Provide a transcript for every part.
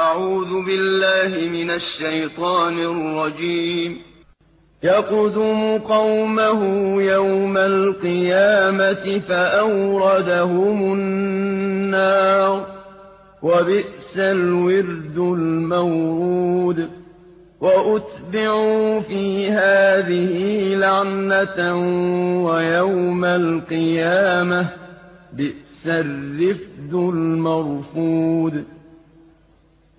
أعوذ بالله من الشيطان الرجيم. يقدم قومه يوم القيامة فأوردهم النار وبئس الورد المورود. وأتبعوا في هذه لعنة ويوم القيامة بئس الرفد المرفود.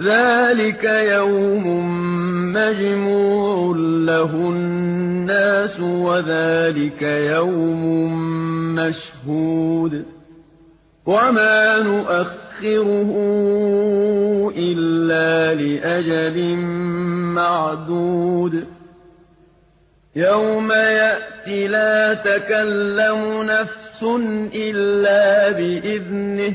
ذلك يوم مجموع له الناس وذلك يوم مشهود وما نؤخره إلا لأجل معدود يوم يأتي لا تكلم نفس إلا بإذنه